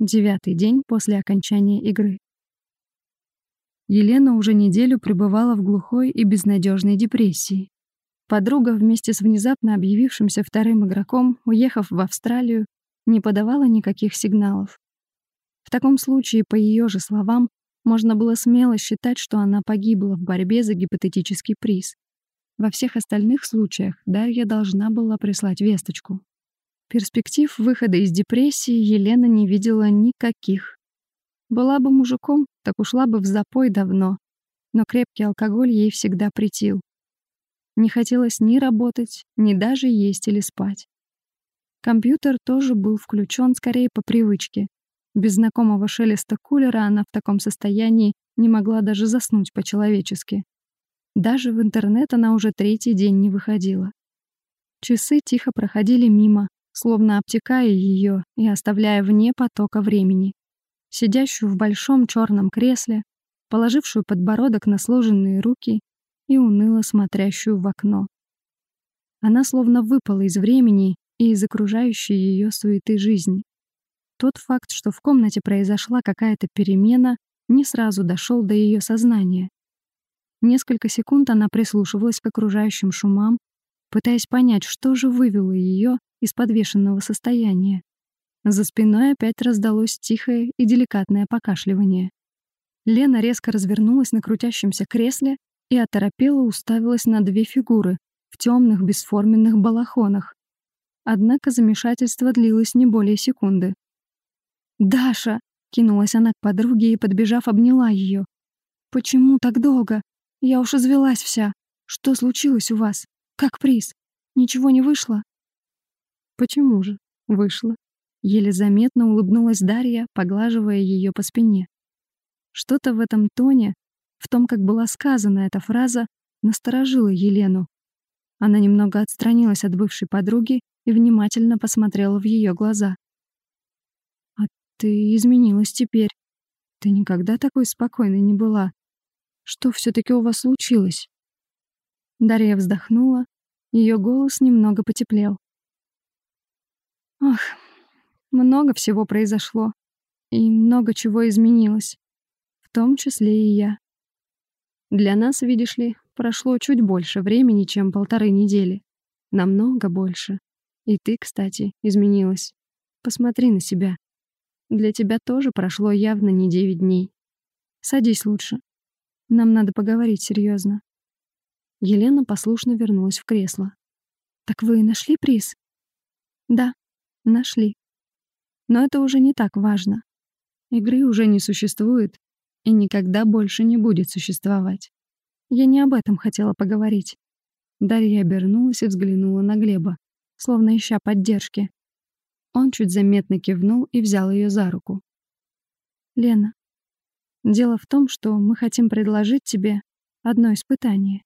Девятый день после окончания игры. Елена уже неделю пребывала в глухой и безнадежной депрессии. Подруга вместе с внезапно объявившимся вторым игроком, уехав в Австралию, не подавала никаких сигналов. В таком случае, по ее же словам, можно было смело считать, что она погибла в борьбе за гипотетический приз. Во всех остальных случаях Дарья должна была прислать весточку. Перспектив выхода из депрессии Елена не видела никаких. Была бы мужиком, так ушла бы в запой давно, но крепкий алкоголь ей всегда притил. Не хотелось ни работать, ни даже есть или спать. Компьютер тоже был включен скорее по привычке. Без знакомого шелеста кулера она в таком состоянии не могла даже заснуть по-человечески. Даже в интернет она уже третий день не выходила. Часы тихо проходили мимо, словно обтекая ее и оставляя вне потока времени. Сидящую в большом черном кресле, положившую подбородок на сложенные руки и уныло смотрящую в окно. Она словно выпала из времени и из окружающей ее суеты жизни. Тот факт, что в комнате произошла какая-то перемена, не сразу дошел до ее сознания. Несколько секунд она прислушивалась к окружающим шумам, пытаясь понять, что же вывело ее из подвешенного состояния. За спиной опять раздалось тихое и деликатное покашливание. Лена резко развернулась на крутящемся кресле и оторопела уставилась на две фигуры в темных бесформенных балахонах. Однако замешательство длилось не более секунды. «Даша!» — кинулась она к подруге и, подбежав, обняла ее. «Почему так долго? Я уж извелась вся. Что случилось у вас? Как приз? Ничего не вышло?» «Почему же? Вышло». Еле заметно улыбнулась Дарья, поглаживая ее по спине. Что-то в этом тоне, в том, как была сказана эта фраза, насторожило Елену. Она немного отстранилась от бывшей подруги и внимательно посмотрела в ее глаза. «А ты изменилась теперь. Ты никогда такой спокойной не была. Что все таки у вас случилось?» Дарья вздохнула, ее голос немного потеплел. Ах, много всего произошло. И много чего изменилось. В том числе и я. Для нас, видишь ли, прошло чуть больше времени, чем полторы недели. Намного больше. И ты, кстати, изменилась. Посмотри на себя. Для тебя тоже прошло явно не девять дней. Садись лучше. Нам надо поговорить серьезно. Елена послушно вернулась в кресло. «Так вы нашли приз?» «Да», Нашли. Но это уже не так важно. Игры уже не существует и никогда больше не будет существовать. Я не об этом хотела поговорить. Дарья обернулась и взглянула на Глеба, словно ища поддержки. Он чуть заметно кивнул и взял ее за руку. «Лена, дело в том, что мы хотим предложить тебе одно испытание».